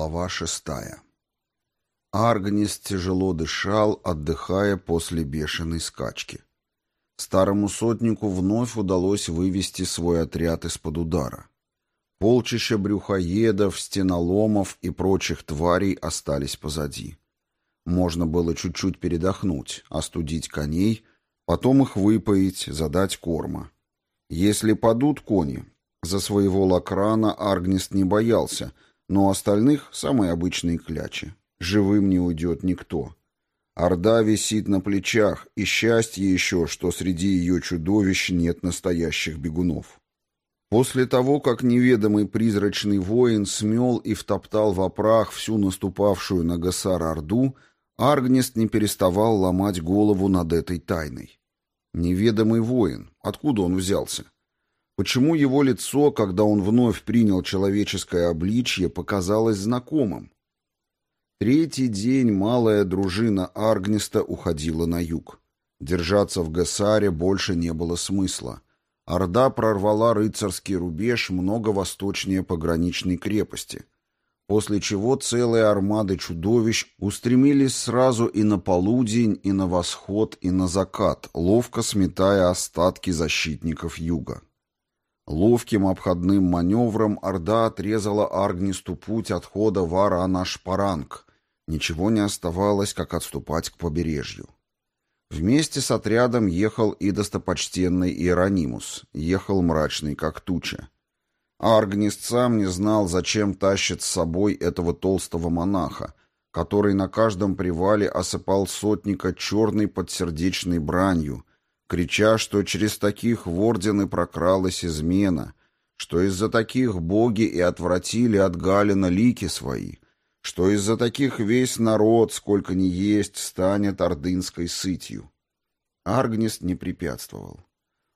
Глава шестая. Аргнис тяжело дышал, отдыхая после бешеной скачки. Старому сотнику вновь удалось вывести свой отряд из-под удара. Полчища брюхоедов, стеноломов и прочих тварей остались позади. Можно было чуть-чуть передохнуть, остудить коней, потом их выпоить, задать корма. Если падут кони, за своего лакрана Аргнист не боялся — но остальных — самые обычные клячи. Живым не уйдет никто. Орда висит на плечах, и счастье еще, что среди ее чудовищ нет настоящих бегунов. После того, как неведомый призрачный воин смел и втоптал в опрах всю наступавшую на Гасар Орду, Аргнест не переставал ломать голову над этой тайной. Неведомый воин, откуда он взялся? Почему его лицо, когда он вновь принял человеческое обличье, показалось знакомым? Третий день малая дружина Аргниста уходила на юг. Держаться в Гессаре больше не было смысла. Орда прорвала рыцарский рубеж много восточнее пограничной крепости, после чего целые армады чудовищ устремились сразу и на полудень, и на восход, и на закат, ловко сметая остатки защитников юга. Ловким обходным маневром Орда отрезала Аргнисту путь отхода в Ара-Анаш-Паранг. Ничего не оставалось, как отступать к побережью. Вместе с отрядом ехал и достопочтенный Иеронимус, ехал мрачный, как туча. Аргнист сам не знал, зачем тащит с собой этого толстого монаха, который на каждом привале осыпал сотника черной подсердечной бранью, крича, что через таких в ордены прокралась измена, что из-за таких боги и отвратили от Галина лики свои, что из-за таких весь народ, сколько ни есть, станет ордынской сытью. Аргнест не препятствовал.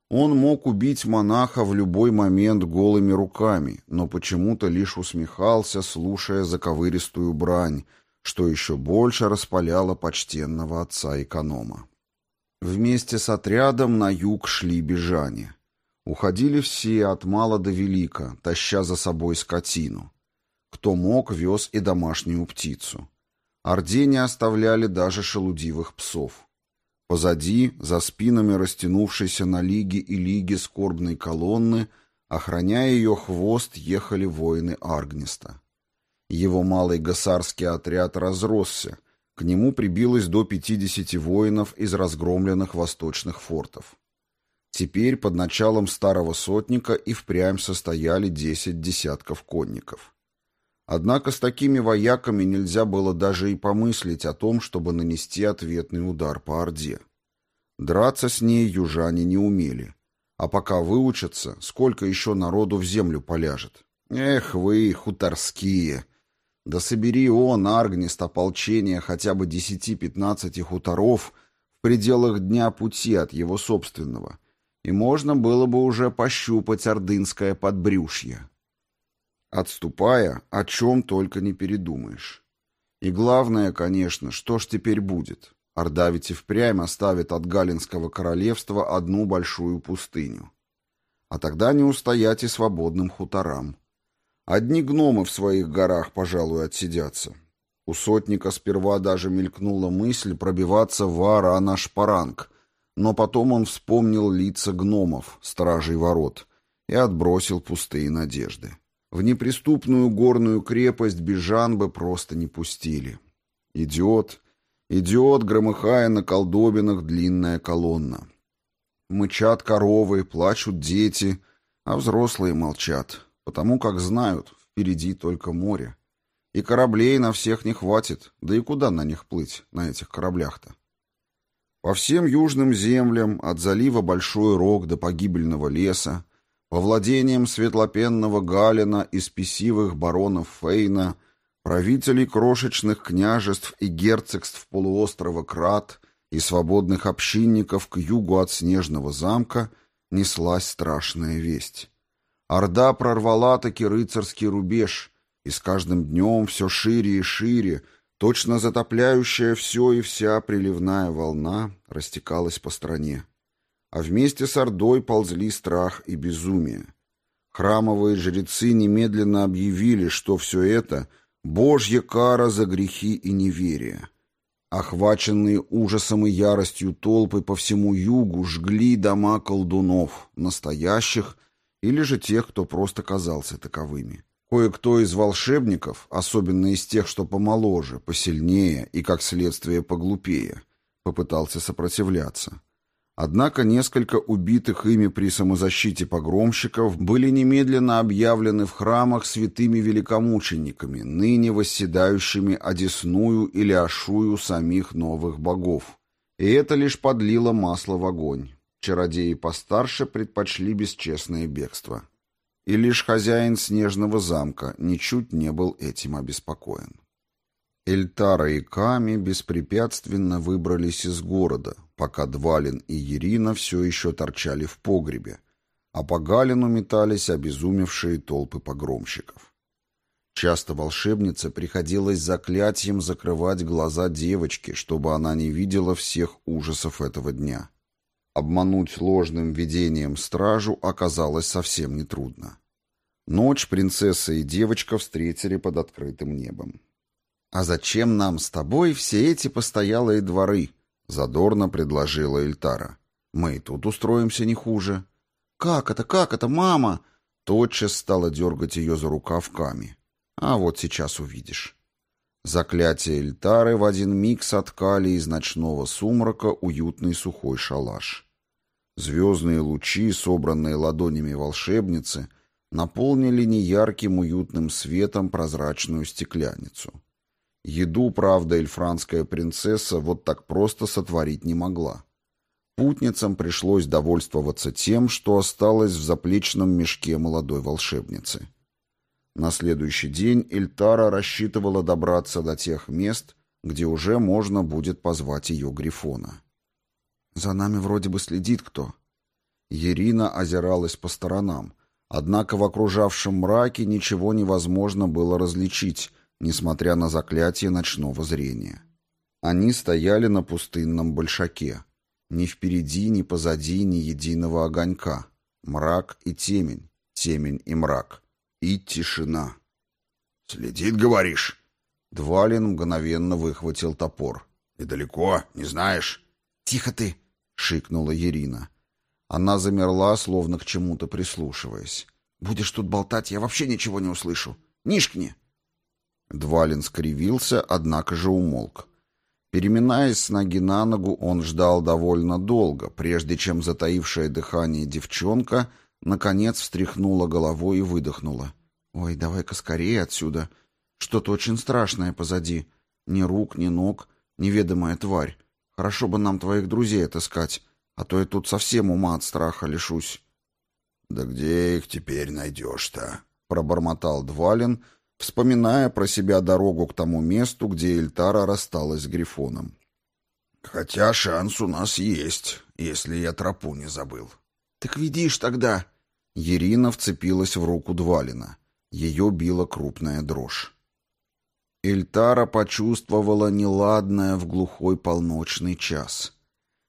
Он мог убить монаха в любой момент голыми руками, но почему-то лишь усмехался, слушая заковыристую брань, что еще больше распаляло почтенного отца-эконома. Вместе с отрядом на юг шли бежане. Уходили все от мала до велика, таща за собой скотину. Кто мог, вез и домашнюю птицу. Орде не оставляли даже шелудивых псов. Позади, за спинами растянувшейся на лиги и лиги скорбной колонны, охраняя ее хвост, ехали воины Аргниста. Его малый гасарский отряд разросся, к нему прибилось до 50 воинов из разгромленных восточных фортов. Теперь под началом старого сотника и впрямь состояли 10 десятков конников. Однако с такими вояками нельзя было даже и помыслить о том, чтобы нанести ответный удар по Орде. Драться с ней южане не умели. А пока выучатся, сколько еще народу в землю поляжет. Эх вы, хуторские! Да собери он, Аргнист, ополчение хотя бы десяти-пятнадцати хуторов в пределах дня пути от его собственного, и можно было бы уже пощупать ордынское подбрюшье. Отступая, о чем только не передумаешь. И главное, конечно, что ж теперь будет? Орда ведь и впрямь оставит от Галинского королевства одну большую пустыню. А тогда не устоять и свободным хуторам. Одни гномы в своих горах, пожалуй, отсидятся. У сотника сперва даже мелькнула мысль пробиваться в Ара-Анашпаранг, но потом он вспомнил лица гномов, стражей ворот, и отбросил пустые надежды. В неприступную горную крепость Бежан бы просто не пустили. Идет, идет, громыхая на колдобинах длинная колонна. Мычат коровы, плачут дети, а взрослые молчат потому как знают, впереди только море. И кораблей на всех не хватит, да и куда на них плыть, на этих кораблях-то? По всем южным землям, от залива Большой Рог до погибельного леса, по владениям светлопенного Галина и спесивых баронов Фейна, правителей крошечных княжеств и герцогств полуострова Крат и свободных общинников к югу от Снежного замка неслась страшная весть. Орда прорвала таки рыцарский рубеж, и с каждым днем все шире и шире, точно затопляющая все и вся приливная волна, растекалась по стране. А вместе с Ордой ползли страх и безумие. Храмовые жрецы немедленно объявили, что все это Божья кара за грехи и неверие. Охваченные ужасом и яростью толпы по всему югу жгли дома колдунов, настоящих или же тех, кто просто казался таковыми. Кое-кто из волшебников, особенно из тех, что помоложе, посильнее и, как следствие, поглупее, попытался сопротивляться. Однако несколько убитых ими при самозащите погромщиков были немедленно объявлены в храмах святыми великомучениками, ныне восседающими одесную или ошую самих новых богов. И это лишь подлило масло в огонь. Чародеи постарше предпочли бесчестное бегство. И лишь хозяин снежного замка ничуть не был этим обеспокоен. Эльтара и Ками беспрепятственно выбрались из города, пока Двалин и Ирина все еще торчали в погребе, а по Галину метались обезумевшие толпы погромщиков. Часто волшебнице приходилось заклятием закрывать глаза девочки, чтобы она не видела всех ужасов этого дня. Обмануть ложным видением стражу оказалось совсем нетрудно. Ночь принцесса и девочка встретили под открытым небом. «А зачем нам с тобой все эти постоялые дворы?» — задорно предложила Эльтара. «Мы и тут устроимся не хуже». «Как это, как это, мама?» Тотчас стала дергать ее за рукавками. «А вот сейчас увидишь». Заклятие Эльтары в один миг соткали из ночного сумрака уютный сухой шалаш. Звездные лучи, собранные ладонями волшебницы, наполнили неярким уютным светом прозрачную стекляницу. Еду, правда, эльфранская принцесса вот так просто сотворить не могла. Путницам пришлось довольствоваться тем, что осталось в заплечном мешке молодой волшебницы. На следующий день Эльтара рассчитывала добраться до тех мест, где уже можно будет позвать ее Грифона. «За нами вроде бы следит кто». Ирина озиралась по сторонам, однако в окружавшем мраке ничего невозможно было различить — несмотря на заклятие ночного зрения. Они стояли на пустынном большаке. Ни впереди, ни позади ни единого огонька. Мрак и темень, темень и мрак. И тишина. «Следит, говоришь?» Двалин мгновенно выхватил топор. «Недалеко, не знаешь?» «Тихо ты!» — шикнула Ирина. Она замерла, словно к чему-то прислушиваясь. «Будешь тут болтать, я вообще ничего не услышу. Нишкни!» Двалин скривился, однако же умолк. Переминаясь с ноги на ногу, он ждал довольно долго, прежде чем затаившее дыхание девчонка наконец встряхнула головой и выдохнула. «Ой, давай-ка скорее отсюда. Что-то очень страшное позади. Ни рук, ни ног, неведомая тварь. Хорошо бы нам твоих друзей отыскать, а то я тут совсем ума от страха лишусь». «Да где их теперь найдешь-то?» — пробормотал Двалин, вспоминая про себя дорогу к тому месту, где Эльтара рассталась с Грифоном. «Хотя шанс у нас есть, если я тропу не забыл». «Так видишь тогда!» Ирина вцепилась в руку Двалина. Ее била крупная дрожь. Эльтара почувствовала неладное в глухой полночный час.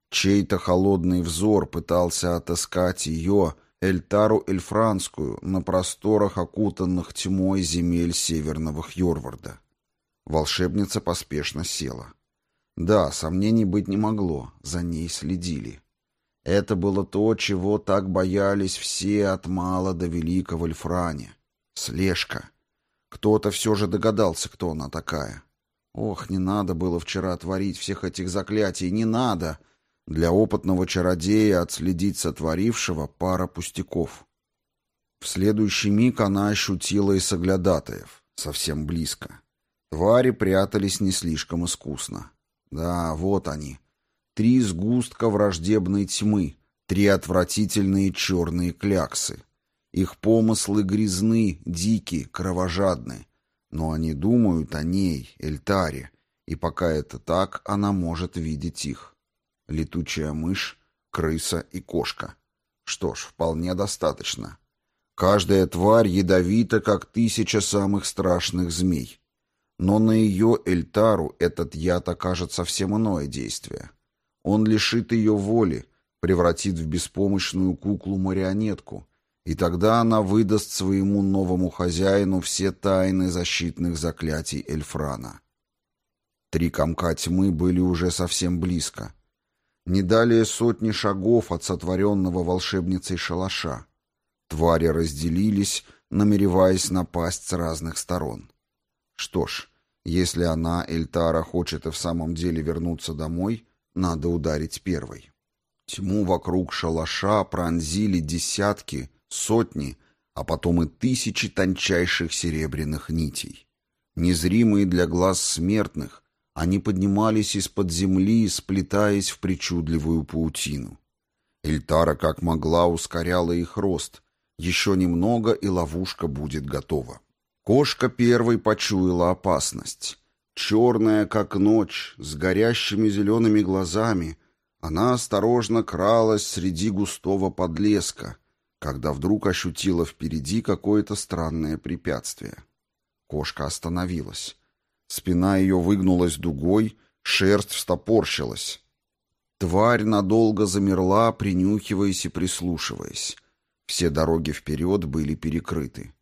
Чей-то холодный взор пытался отыскать ее, Эльтару Эльфранскую на просторах, окутанных тьмой земель северного Хьорварда. Волшебница поспешно села. Да, сомнений быть не могло, за ней следили. Это было то, чего так боялись все от мала до велика в Эльфране. Слежка. Кто-то все же догадался, кто она такая. Ох, не надо было вчера творить всех этих заклятий, не надо! — для опытного чародея отследить сотворившего пара пустяков. В следующий миг она ощутила и соглядатаев, совсем близко. Твари прятались не слишком искусно. Да, вот они. Три сгустка враждебной тьмы, три отвратительные черные кляксы. Их помыслы грязны, дики, кровожадны. Но они думают о ней, Эльтаре, и пока это так, она может видеть их летучая мышь, крыса и кошка. Что ж, вполне достаточно. Каждая тварь ядовита, как тысяча самых страшных змей. Но на ее Эльтару этот яд окажет совсем иное действие. Он лишит ее воли, превратит в беспомощную куклу-марионетку, и тогда она выдаст своему новому хозяину все тайны защитных заклятий Эльфрана. Три комка тьмы были уже совсем близко. Не далее сотни шагов от сотворенного волшебницей шалаша. Твари разделились, намереваясь напасть с разных сторон. Что ж, если она, Эльтара, хочет и в самом деле вернуться домой, надо ударить первой. Тьму вокруг шалаша пронзили десятки, сотни, а потом и тысячи тончайших серебряных нитей. Незримые для глаз смертных, они поднимались из-под земли, сплетаясь в причудливую паутину. Эльтара как могла ускоряла их рост. Еще немного, и ловушка будет готова. Кошка первой почуяла опасность. Черная, как ночь, с горящими зелеными глазами, она осторожно кралась среди густого подлеска, когда вдруг ощутила впереди какое-то странное препятствие. Кошка остановилась. Спина ее выгнулась дугой, шерсть встопорщилась. Тварь надолго замерла, принюхиваясь и прислушиваясь. Все дороги вперед были перекрыты.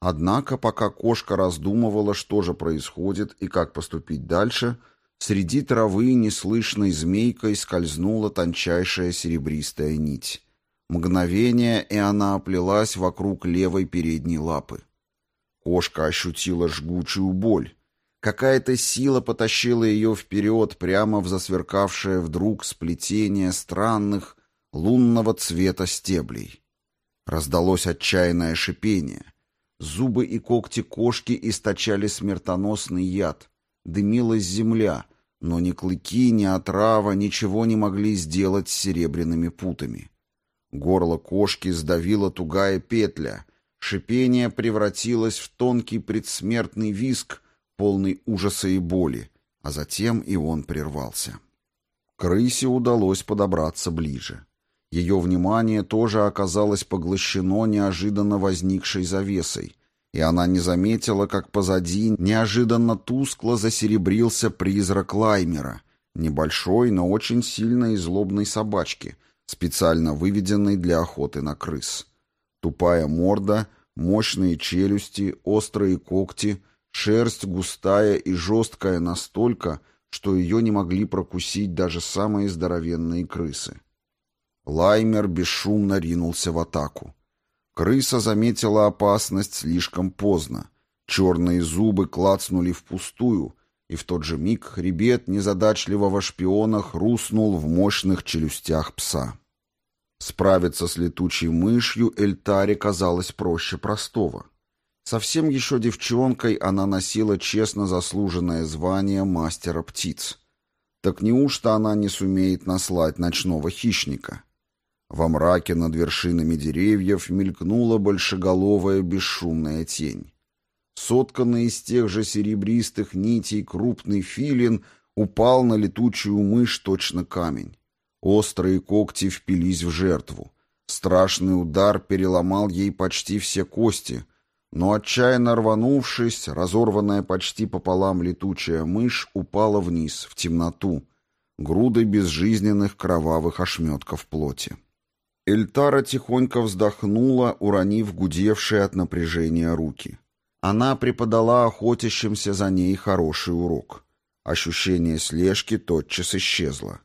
Однако, пока кошка раздумывала, что же происходит и как поступить дальше, среди травы неслышной змейкой скользнула тончайшая серебристая нить. Мгновение, и она оплелась вокруг левой передней лапы. Кошка ощутила жгучую боль. Какая-то сила потащила ее вперед, прямо в засверкавшее вдруг сплетение странных лунного цвета стеблей. Раздалось отчаянное шипение. Зубы и когти кошки источали смертоносный яд. Дымилась земля, но ни клыки, ни отрава ничего не могли сделать с серебряными путами. Горло кошки сдавила тугая петля. Шипение превратилось в тонкий предсмертный виск, полный ужаса и боли, а затем и он прервался. Крысе удалось подобраться ближе. Ее внимание тоже оказалось поглощено неожиданно возникшей завесой, и она не заметила, как позади неожиданно тускло засеребрился призрак Лаймера, небольшой, но очень сильной и злобной собачки — специально выведенный для охоты на крыс. Тупая морда, мощные челюсти, острые когти, шерсть густая и жесткая настолько, что ее не могли прокусить даже самые здоровенные крысы. Лаймер бесшумно ринулся в атаку. Крыса заметила опасность слишком поздно. Черные зубы клацнули впустую, и в тот же миг хребет незадачливого шпиона хрустнул в мощных челюстях пса. Справиться с летучей мышью Эльтаре казалось проще простого. Совсем еще девчонкой она носила честно заслуженное звание мастера птиц. Так неужто она не сумеет наслать ночного хищника? Во мраке над вершинами деревьев мелькнула большеголовая бесшумная тень. Сотканный из тех же серебристых нитей крупный филин упал на летучую мышь точно камень. Острые когти впились в жертву. Страшный удар переломал ей почти все кости, но отчаянно рванувшись, разорванная почти пополам летучая мышь упала вниз, в темноту, грудой безжизненных кровавых ошметков плоти. Эльтара тихонько вздохнула, уронив гудевшие от напряжения руки. Она преподала охотящимся за ней хороший урок. Ощущение слежки тотчас исчезло.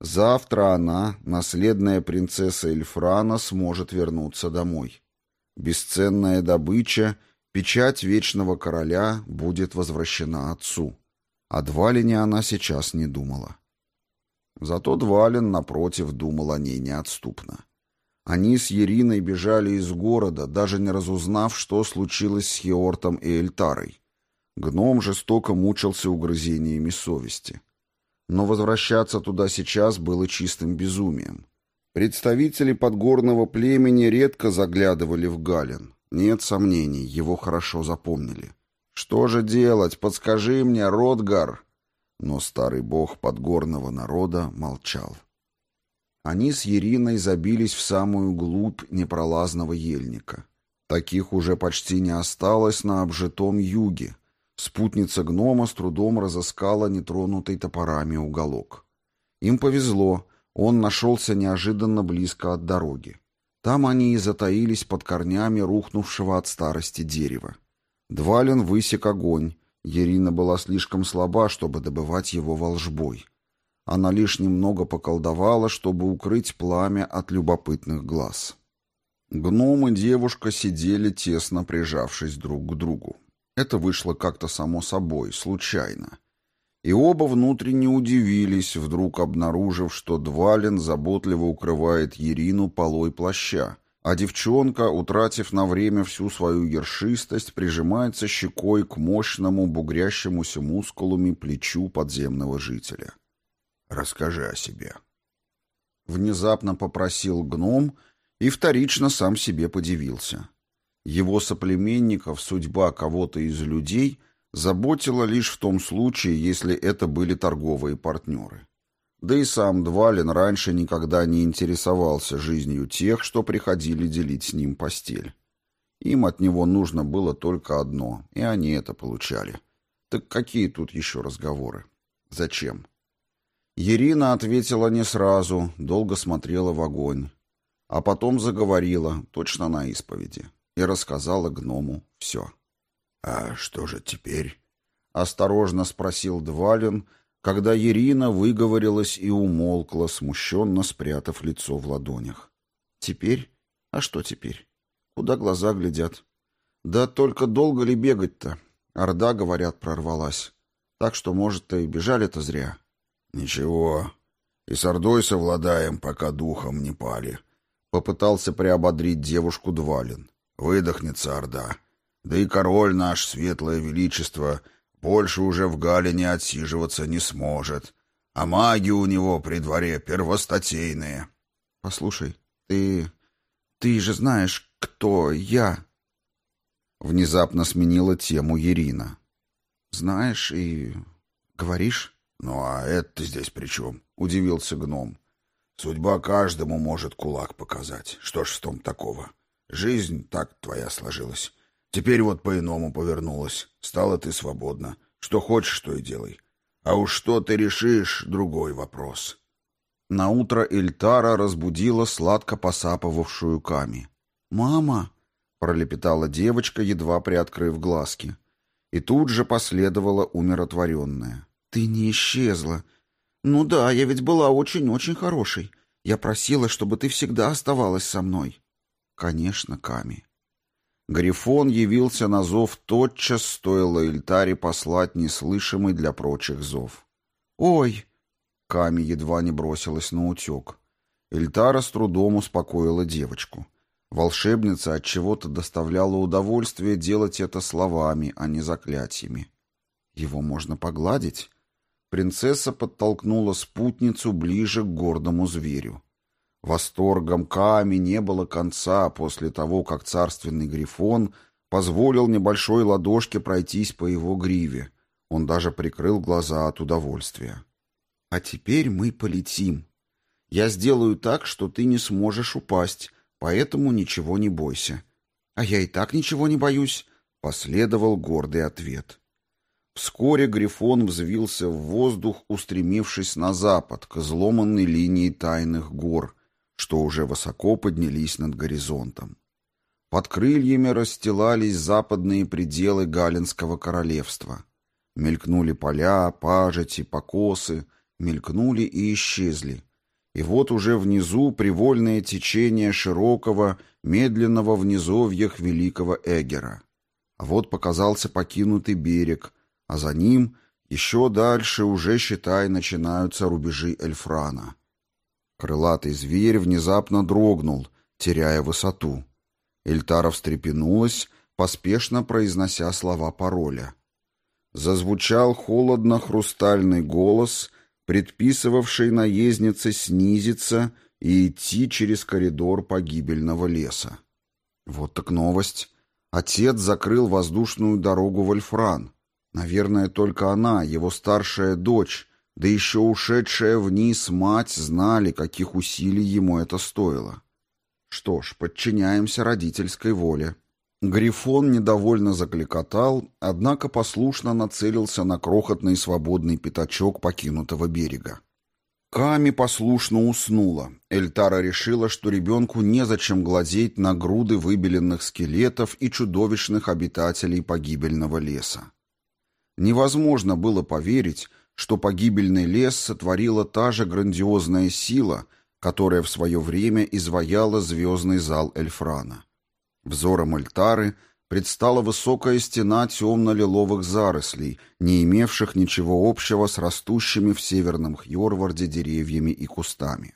Завтра она, наследная принцесса Эльфрана, сможет вернуться домой. Бесценная добыча, печать Вечного Короля будет возвращена отцу. О Двалине она сейчас не думала. Зато Двалин, напротив, думал о ней неотступно. Они с Ериной бежали из города, даже не разузнав, что случилось с Хеортом и Эльтарой. Гном жестоко мучился угрызениями совести но возвращаться туда сейчас было чистым безумием. Представители подгорного племени редко заглядывали в Галин. Нет сомнений, его хорошо запомнили. «Что же делать? Подскажи мне, Ротгар!» Но старый бог подгорного народа молчал. Они с Ериной забились в самую глубь непролазного ельника. Таких уже почти не осталось на обжитом юге, Спутница гнома с трудом разыскала нетронутый топорами уголок. Им повезло, он нашелся неожиданно близко от дороги. Там они и затаились под корнями рухнувшего от старости дерева. Двалин высек огонь. Ирина была слишком слаба, чтобы добывать его волжбой. Она лишь немного поколдовала, чтобы укрыть пламя от любопытных глаз. Гном и девушка сидели тесно прижавшись друг к другу. Это вышло как-то само собой, случайно. И оба внутренне удивились, вдруг обнаружив, что Двалин заботливо укрывает Ерину полой плаща, а девчонка, утратив на время всю свою ершистость, прижимается щекой к мощному бугрящемуся мускулами плечу подземного жителя. «Расскажи о себе». Внезапно попросил гном и вторично сам себе подивился. Его соплеменников судьба кого-то из людей — заботило лишь в том случае, если это были торговые партнеры. Да и сам Двалин раньше никогда не интересовался жизнью тех, что приходили делить с ним постель. Им от него нужно было только одно, и они это получали. Так какие тут еще разговоры? Зачем? Ирина ответила не сразу, долго смотрела в огонь. А потом заговорила, точно на исповеди, и рассказала гному все. «А что же теперь?» — осторожно спросил Двалин, когда Ирина выговорилась и умолкла, смущенно спрятав лицо в ладонях. «Теперь? А что теперь? Куда глаза глядят? Да только долго ли бегать-то? Орда, говорят, прорвалась. Так что, может, и бежали-то зря». «Ничего, и с Ордой совладаем, пока духом не пали», — попытался приободрить девушку Двалин. «Выдохнется Орда». Да и король наш, светлое величество, больше уже в Галине отсиживаться не сможет. А маги у него при дворе первостатейные. Послушай, ты... ты же знаешь, кто я. Внезапно сменила тему Ирина. Знаешь и... говоришь? Ну а это здесь при чем? Удивился гном. Судьба каждому может кулак показать. Что ж в том такого? Жизнь так твоя сложилась. Теперь вот по-иному повернулась. Стала ты свободна. Что хочешь, то и делай. А уж что ты решишь — другой вопрос. На утро Эльтара разбудила сладко посапывавшую Ками. «Мама!» — пролепетала девочка, едва приоткрыв глазки. И тут же последовала умиротворенная. «Ты не исчезла. Ну да, я ведь была очень-очень хорошей. Я просила, чтобы ты всегда оставалась со мной». «Конечно, Ками». Грифон явился на зов тотчас, стоило Эльтаре послать неслышимый для прочих зов. «Ой!» Ками едва не бросилась на утек. Эльтара с трудом успокоила девочку. Волшебница от чего-то доставляла удовольствие делать это словами, а не заклятиями. Его можно погладить? Принцесса подтолкнула спутницу ближе к гордому зверю. Восторгом Ками не было конца после того, как царственный грифон позволил небольшой ладошке пройтись по его гриве. Он даже прикрыл глаза от удовольствия. «А теперь мы полетим. Я сделаю так, что ты не сможешь упасть, поэтому ничего не бойся». «А я и так ничего не боюсь», — последовал гордый ответ. Вскоре Грифон взвился в воздух, устремившись на запад, к изломанной линии тайных гор — что уже высоко поднялись над горизонтом. Под крыльями расстилались западные пределы Галинского королевства. Мелькнули поля, пажити, покосы, мелькнули и исчезли. И вот уже внизу привольное течение широкого, медленного в низовьях великого Эгера. А вот показался покинутый берег, а за ним, еще дальше, уже, считай, начинаются рубежи Эльфрана. Крылатый зверь внезапно дрогнул, теряя высоту. Эльтара встрепенулась, поспешно произнося слова пароля. Зазвучал холодно-хрустальный голос, предписывавший наезднице снизиться и идти через коридор погибельного леса. Вот так новость. Отец закрыл воздушную дорогу в Альфран. Наверное, только она, его старшая дочь, да еще ушедшая вниз мать знали, каких усилий ему это стоило. Что ж, подчиняемся родительской воле. Грифон недовольно закликотал, однако послушно нацелился на крохотный свободный пятачок покинутого берега. Ками послушно уснула. Эльтара решила, что ребенку незачем глазеть на груды выбеленных скелетов и чудовищных обитателей погибельного леса. Невозможно было поверить, что погибельный лес сотворила та же грандиозная сила, которая в свое время изваяла звездный зал Эльфрана. Взором Эльтары — предстала высокая стена темно-лиловых зарослей, не имевших ничего общего с растущими в северном Хьорварде деревьями и кустами.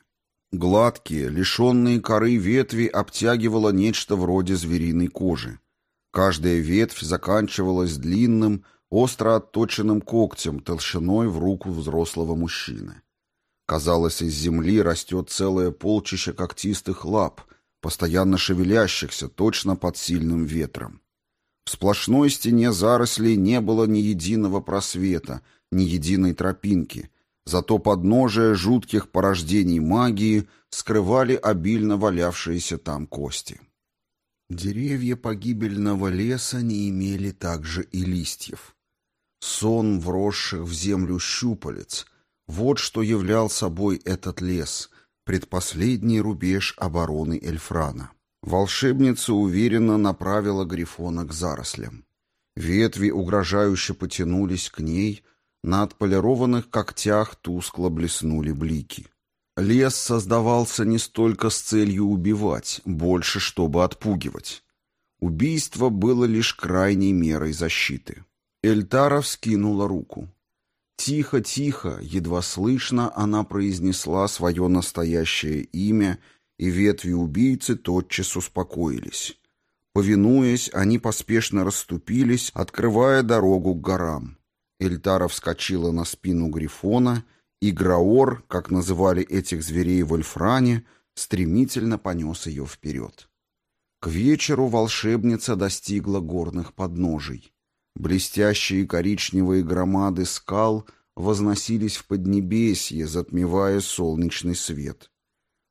Гладкие, лишенные коры ветви обтягивало нечто вроде звериной кожи. Каждая ветвь заканчивалась длинным, остро отточенным когтем толщиной в руку взрослого мужчины. Казалось, из земли растет целое полчище когтистых лап, постоянно шевелящихся точно под сильным ветром. В сплошной стене зарослей не было ни единого просвета, ни единой тропинки, зато подножия жутких порождений магии скрывали обильно валявшиеся там кости. Деревья погибельного леса не имели также и листьев. Сон вросших в землю щупалец — вот что являл собой этот лес, предпоследний рубеж обороны Эльфрана. Волшебница уверенно направила Грифона к зарослям. Ветви угрожающе потянулись к ней, на отполированных когтях тускло блеснули блики. Лес создавался не столько с целью убивать, больше чтобы отпугивать. Убийство было лишь крайней мерой защиты. Эльтара вскинула руку. Тихо-тихо, едва слышно, она произнесла свое настоящее имя — и ветви убийцы тотчас успокоились. Повинуясь, они поспешно расступились, открывая дорогу к горам. Эльтара вскочила на спину Грифона, и Граор, как называли этих зверей в Эльфране, стремительно понес ее вперед. К вечеру волшебница достигла горных подножий. Блестящие коричневые громады скал возносились в поднебесье, затмевая солнечный свет.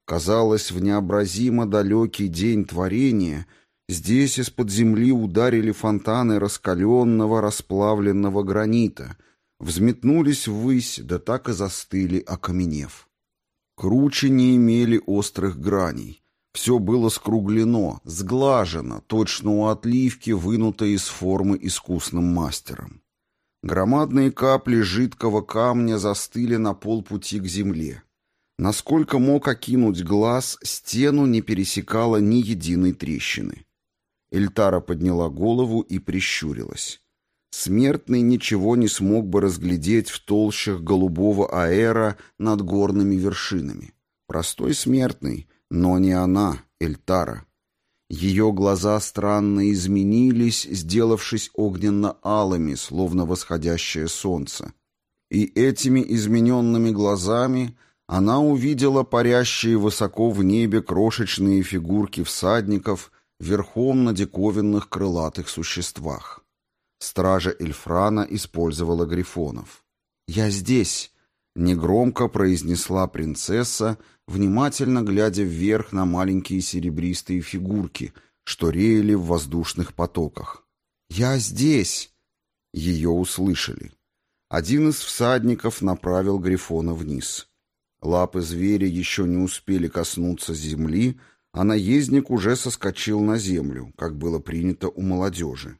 Казалось, в необразимо далекий день творения здесь из-под земли ударили фонтаны раскаленного расплавленного гранита, взметнулись ввысь, да так и застыли, окаменев. Кручи не имели острых граней. Все было скруглено, сглажено, точно у отливки, вынуто из формы искусным мастером. Громадные капли жидкого камня застыли на полпути к земле. Насколько мог окинуть глаз, стену не пересекала ни единой трещины. Эльтара подняла голову и прищурилась. Смертный ничего не смог бы разглядеть в толщах голубого аэра над горными вершинами. Простой смертный, но не она, Эльтара. Ее глаза странно изменились, сделавшись огненно-алыми, словно восходящее солнце. И этими измененными глазами она увидела парящие высоко в небе крошечные фигурки всадников верхом на диковинных крылатых существах. Стража Эльфрана использовала грифонов. «Я здесь!» — негромко произнесла принцесса, внимательно глядя вверх на маленькие серебристые фигурки, что реяли в воздушных потоках. «Я здесь!» Ее услышали. Один из всадников направил Грифона вниз. Лапы зверя еще не успели коснуться земли, а наездник уже соскочил на землю, как было принято у молодежи.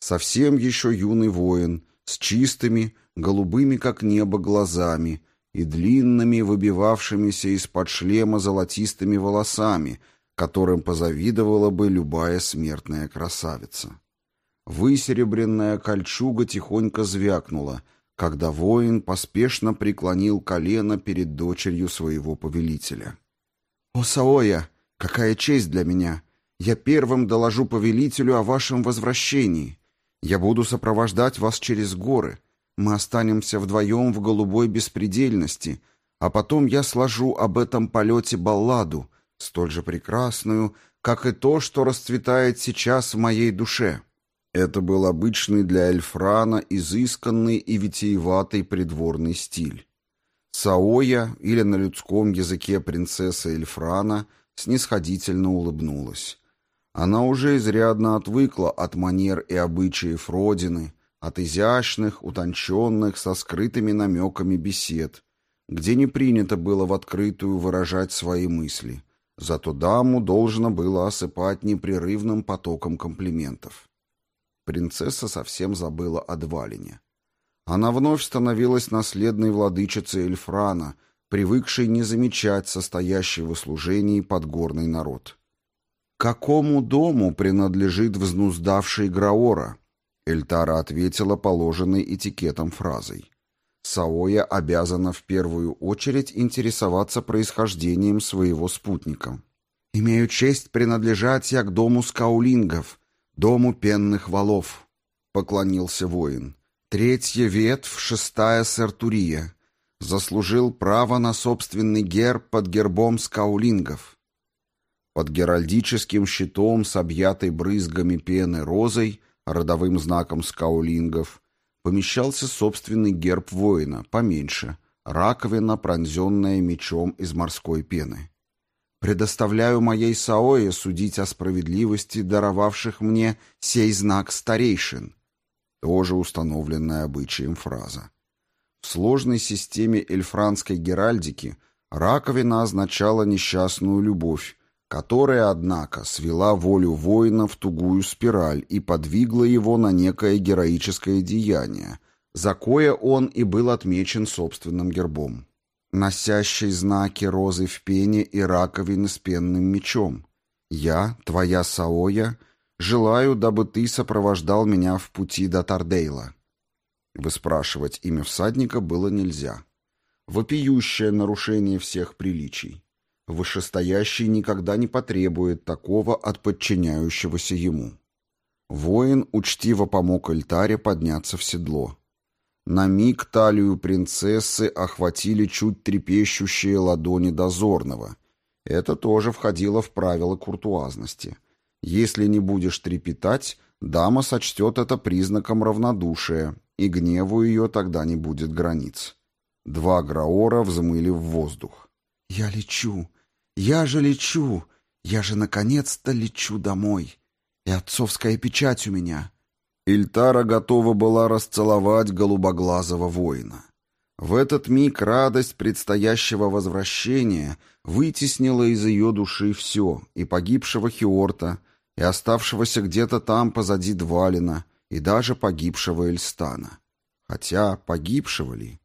Совсем еще юный воин, с чистыми, голубыми как небо глазами и длинными, выбивавшимися из-под шлема золотистыми волосами, которым позавидовала бы любая смертная красавица. Высеребренная кольчуга тихонько звякнула — когда воин поспешно преклонил колено перед дочерью своего повелителя. «О, Саоя, какая честь для меня! Я первым доложу повелителю о вашем возвращении. Я буду сопровождать вас через горы. Мы останемся вдвоем в голубой беспредельности, а потом я сложу об этом полете балладу, столь же прекрасную, как и то, что расцветает сейчас в моей душе». Это был обычный для Эльфрана изысканный и витиеватый придворный стиль. Саоя, или на людском языке принцесса Эльфрана, снисходительно улыбнулась. Она уже изрядно отвыкла от манер и обычаев родины, от изящных, утонченных, со скрытыми намеками бесед, где не принято было в открытую выражать свои мысли. Зато даму должно было осыпать непрерывным потоком комплиментов. Принцесса совсем забыла о Двалине. Она вновь становилась наследной владычицей Эльфрана, привыкшей не замечать состоящий в служении подгорный народ. «Какому дому принадлежит взнуздавший Граора?» Эльтара ответила положенной этикетом фразой. Саоя обязана в первую очередь интересоваться происхождением своего спутника. «Имею честь принадлежать я к дому скаулингов, дому пенных валов», — поклонился воин. «Третья ветвь, шестая сартурия. Заслужил право на собственный герб под гербом скаулингов». Под геральдическим щитом с объятой брызгами пены розой, родовым знаком скаулингов — помещался собственный герб воина, поменьше, раковина, пронзенная мечом из морской пены. Предоставляю моей Саое судить о справедливости даровавших мне сей знак старейшин. Тоже установленная обычаем фраза. В сложной системе эльфранской геральдики раковина означала несчастную любовь, которая, однако, свела волю воина в тугую спираль и подвигла его на некое героическое деяние, за кое он и был отмечен собственным гербом. Носящий знаки розы в пене и раковины с пенным мечом. Я, твоя Саоя, желаю, дабы ты сопровождал меня в пути до Тардейла. Выспрашивать имя всадника было нельзя. Вопиющее нарушение всех приличий. Вышестоящий никогда не потребует такого от подчиняющегося ему. Воин учтиво помог Эльтаре подняться в седло. На миг талию принцессы охватили чуть трепещущие ладони дозорного. Это тоже входило в правила куртуазности. Если не будешь трепетать, дама сочтет это признаком равнодушия, и гневу ее тогда не будет границ. Два граора взмыли в воздух. «Я лечу! Я же лечу, я же наконец-то лечу домой. И отцовская печать у меня. Ильтара готова была расцеловать голубоглазого воина. В этот миг радость предстоящего возвращения вытеснила из ее души все, и погибшего Хиорта, и оставшегося где-то там позади Двалина, и даже погибшего Эльстана. Хотя погибшего ли?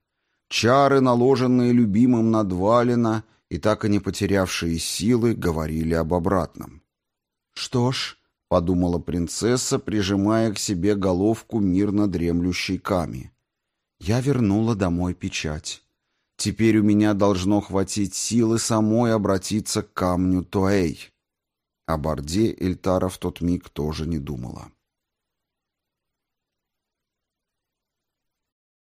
Чары, наложенные любимым на Двалина, и так и не потерявшие силы говорили об обратном. «Что ж», — подумала принцесса, прижимая к себе головку мирно дремлющей Ками, — «я вернула домой печать. Теперь у меня должно хватить силы самой обратиться к камню Туэй». О Борде Эльтара в тот миг тоже не думала.